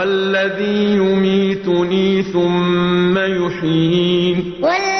والذي يميتني ثم يحيين. والذي